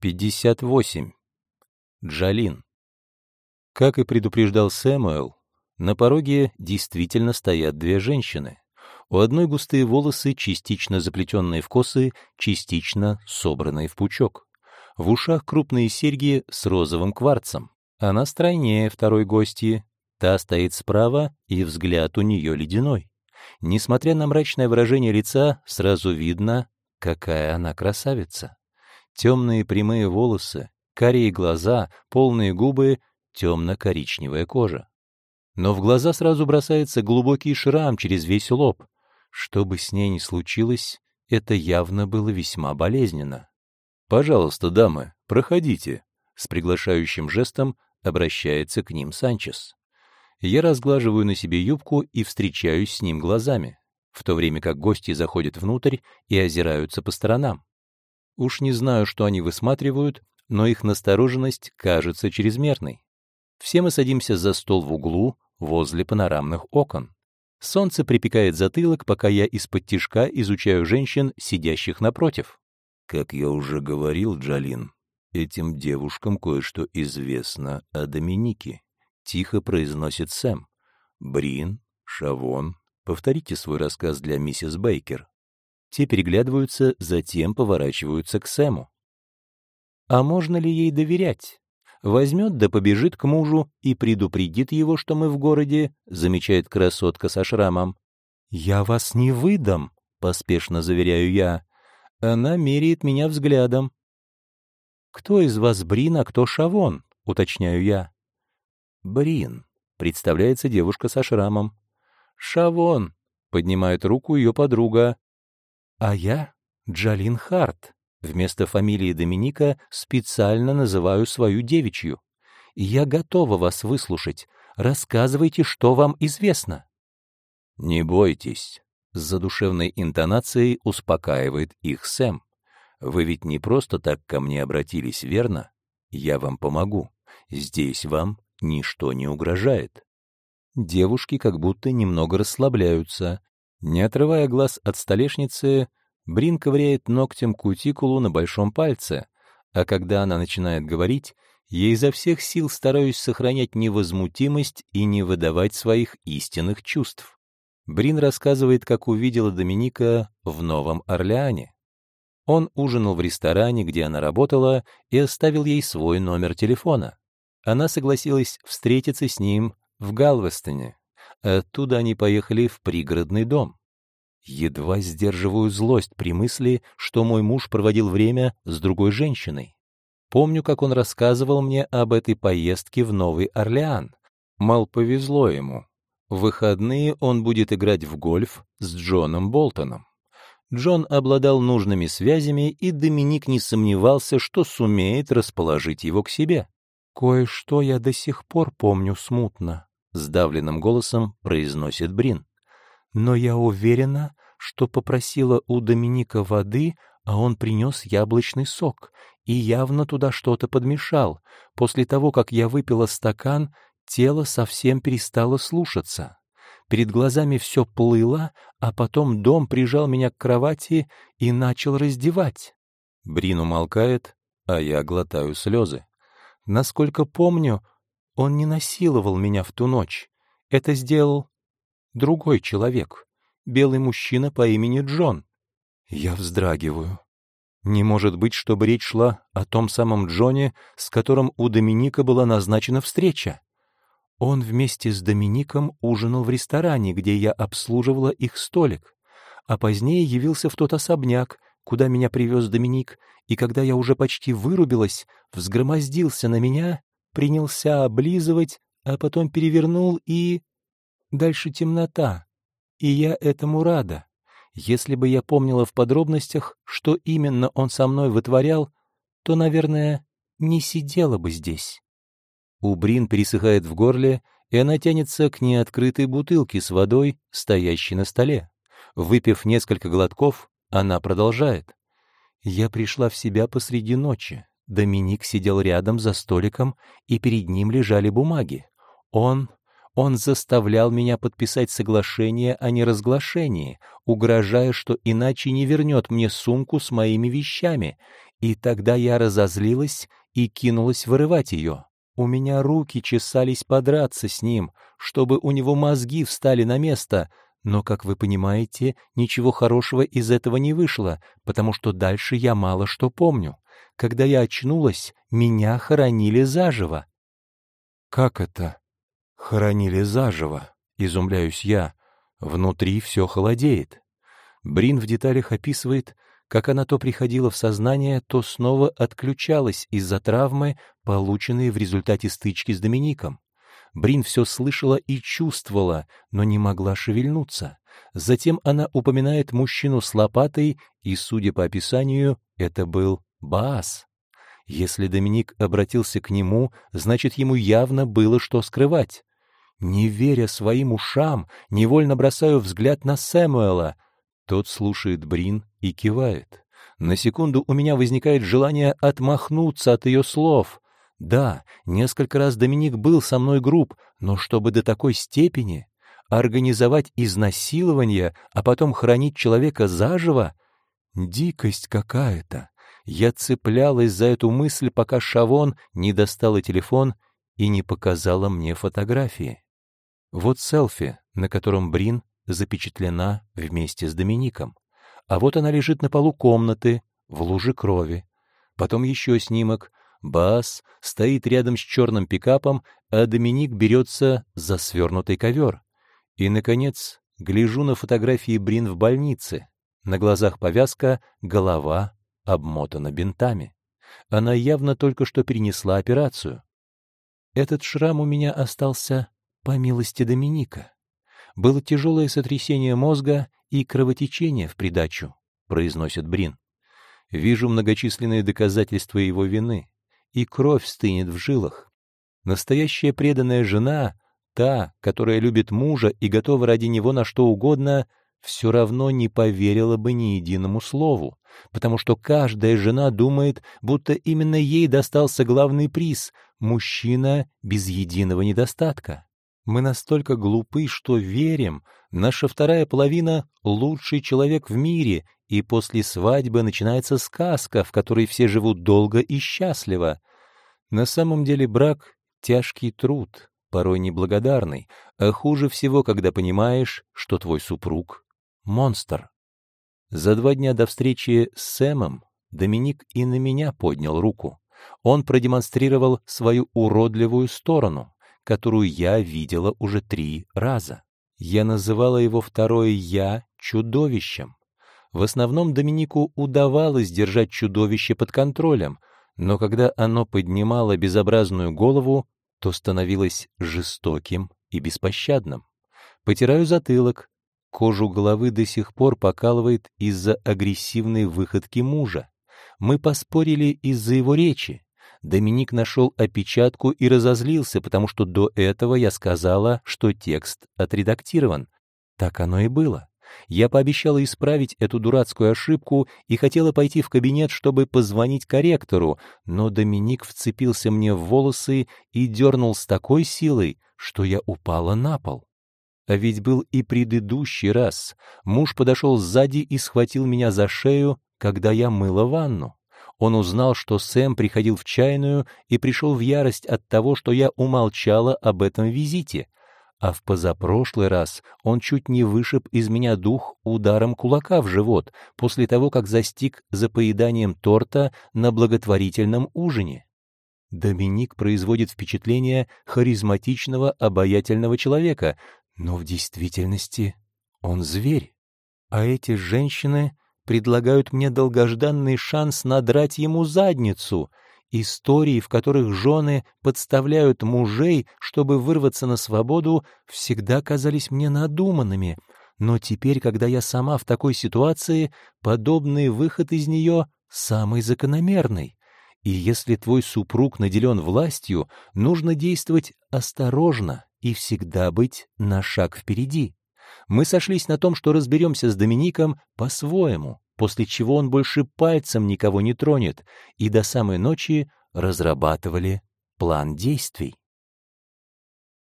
58. Джалин. Как и предупреждал Сэмуэл, на пороге действительно стоят две женщины. У одной густые волосы, частично заплетенные в косы, частично собранные в пучок. В ушах крупные серьги с розовым кварцем. Она стройнее второй гости. Та стоит справа, и взгляд у нее ледяной. Несмотря на мрачное выражение лица, сразу видно, какая она красавица темные прямые волосы, карие глаза, полные губы, темно-коричневая кожа. Но в глаза сразу бросается глубокий шрам через весь лоб. Что бы с ней ни случилось, это явно было весьма болезненно. «Пожалуйста, дамы, проходите», — с приглашающим жестом обращается к ним Санчес. Я разглаживаю на себе юбку и встречаюсь с ним глазами, в то время как гости заходят внутрь и озираются по сторонам. Уж не знаю, что они высматривают, но их настороженность кажется чрезмерной. Все мы садимся за стол в углу, возле панорамных окон. Солнце припекает затылок, пока я из-под тишка изучаю женщин, сидящих напротив. Как я уже говорил, Джалин, этим девушкам кое-что известно о Доминике. Тихо произносит Сэм. Брин, Шавон, повторите свой рассказ для миссис Бейкер. Те переглядываются, затем поворачиваются к Сэму. А можно ли ей доверять? Возьмет да побежит к мужу и предупредит его, что мы в городе, замечает красотка со шрамом. «Я вас не выдам», — поспешно заверяю я. Она меряет меня взглядом. «Кто из вас Брин, а кто Шавон?» — уточняю я. «Брин», — представляется девушка со шрамом. «Шавон», — поднимает руку ее подруга. А я Джалин Харт. Вместо фамилии Доминика специально называю свою девичью. Я готова вас выслушать. Рассказывайте, что вам известно. Не бойтесь. С задушевной интонацией успокаивает их Сэм. Вы ведь не просто так ко мне обратились, верно? Я вам помогу. Здесь вам ничто не угрожает. Девушки как будто немного расслабляются, не отрывая глаз от столешницы, Брин ковыряет ногтем кутикулу на большом пальце, а когда она начинает говорить, я изо всех сил стараюсь сохранять невозмутимость и не выдавать своих истинных чувств. Брин рассказывает, как увидела Доминика в Новом Орлеане. Он ужинал в ресторане, где она работала, и оставил ей свой номер телефона. Она согласилась встретиться с ним в Галвестоне. Оттуда они поехали в пригородный дом. Едва сдерживаю злость при мысли, что мой муж проводил время с другой женщиной. Помню, как он рассказывал мне об этой поездке в Новый Орлеан. Мал повезло ему. В выходные он будет играть в гольф с Джоном Болтоном. Джон обладал нужными связями, и Доминик не сомневался, что сумеет расположить его к себе. «Кое-что я до сих пор помню смутно», — сдавленным голосом произносит Брин. «Но я уверена, что попросила у Доминика воды, а он принес яблочный сок и явно туда что-то подмешал. После того, как я выпила стакан, тело совсем перестало слушаться. Перед глазами все плыло, а потом дом прижал меня к кровати и начал раздевать». Брин умолкает, а я глотаю слезы. Насколько помню, он не насиловал меня в ту ночь. Это сделал другой человек, белый мужчина по имени Джон. Я вздрагиваю. Не может быть, чтобы речь шла о том самом Джоне, с которым у Доминика была назначена встреча. Он вместе с Домиником ужинал в ресторане, где я обслуживала их столик, а позднее явился в тот особняк, куда меня привез Доминик, и когда я уже почти вырубилась, взгромоздился на меня принялся облизывать, а потом перевернул и... Дальше темнота. И я этому рада. Если бы я помнила в подробностях, что именно он со мной вытворял, то, наверное, не сидела бы здесь. У Брин пересыхает в горле, и она тянется к неоткрытой бутылке с водой, стоящей на столе. Выпив несколько глотков, она продолжает. «Я пришла в себя посреди ночи. Доминик сидел рядом за столиком, и перед ним лежали бумаги. Он... он заставлял меня подписать соглашение о неразглашении, угрожая, что иначе не вернет мне сумку с моими вещами, И тогда я разозлилась и кинулась вырывать ее. У меня руки чесались подраться с ним, чтобы у него мозги встали на место, но, как вы понимаете, ничего хорошего из этого не вышло, потому что дальше я мало что помню. Когда я очнулась, меня хоронили заживо. «Как это? Хоронили заживо?» — изумляюсь я. Внутри все холодеет. Брин в деталях описывает, как она то приходила в сознание, то снова отключалась из-за травмы, полученной в результате стычки с Домиником. Брин все слышала и чувствовала, но не могла шевельнуться. Затем она упоминает мужчину с лопатой, и, судя по описанию, это был Баас. Если Доминик обратился к нему, значит, ему явно было что скрывать. Не веря своим ушам, невольно бросаю взгляд на Сэмуэла. Тот слушает Брин и кивает. На секунду у меня возникает желание отмахнуться от ее слов. Да, несколько раз Доминик был со мной груб, но чтобы до такой степени организовать изнасилование, а потом хранить человека заживо — дикость какая-то. Я цеплялась за эту мысль, пока Шавон не достала телефон и не показала мне фотографии. Вот селфи, на котором Брин запечатлена вместе с Домиником. А вот она лежит на полу комнаты, в луже крови. Потом еще снимок, Бас стоит рядом с черным пикапом, а Доминик берется за свернутый ковер. И, наконец, гляжу на фотографии Брин в больнице. На глазах повязка, голова обмотана бинтами. Она явно только что перенесла операцию. Этот шрам у меня остался по милости Доминика. Было тяжелое сотрясение мозга и кровотечение в придачу, произносит Брин. Вижу многочисленные доказательства его вины и кровь стынет в жилах. Настоящая преданная жена, та, которая любит мужа и готова ради него на что угодно, все равно не поверила бы ни единому слову, потому что каждая жена думает, будто именно ей достался главный приз — мужчина без единого недостатка. Мы настолько глупы, что верим, наша вторая половина — лучший человек в мире, и после свадьбы начинается сказка, в которой все живут долго и счастливо. На самом деле брак — тяжкий труд, порой неблагодарный, а хуже всего, когда понимаешь, что твой супруг — монстр. За два дня до встречи с Сэмом Доминик и на меня поднял руку. Он продемонстрировал свою уродливую сторону, которую я видела уже три раза. Я называла его второе «я» чудовищем. В основном Доминику удавалось держать чудовище под контролем, но когда оно поднимало безобразную голову, то становилось жестоким и беспощадным. Потираю затылок. Кожу головы до сих пор покалывает из-за агрессивной выходки мужа. Мы поспорили из-за его речи. Доминик нашел опечатку и разозлился, потому что до этого я сказала, что текст отредактирован. Так оно и было. Я пообещала исправить эту дурацкую ошибку и хотела пойти в кабинет, чтобы позвонить корректору, но Доминик вцепился мне в волосы и дернул с такой силой, что я упала на пол. А ведь был и предыдущий раз. Муж подошел сзади и схватил меня за шею, когда я мыла ванну. Он узнал, что Сэм приходил в чайную и пришел в ярость от того, что я умолчала об этом визите — а в позапрошлый раз он чуть не вышиб из меня дух ударом кулака в живот после того, как застиг за поеданием торта на благотворительном ужине. Доминик производит впечатление харизматичного, обаятельного человека, но в действительности он зверь. А эти женщины предлагают мне долгожданный шанс надрать ему задницу — Истории, в которых жены подставляют мужей, чтобы вырваться на свободу, всегда казались мне надуманными, но теперь, когда я сама в такой ситуации, подобный выход из нее самый закономерный. И если твой супруг наделен властью, нужно действовать осторожно и всегда быть на шаг впереди. Мы сошлись на том, что разберемся с Домиником по-своему, после чего он больше пальцем никого не тронет, и до самой ночи разрабатывали план действий.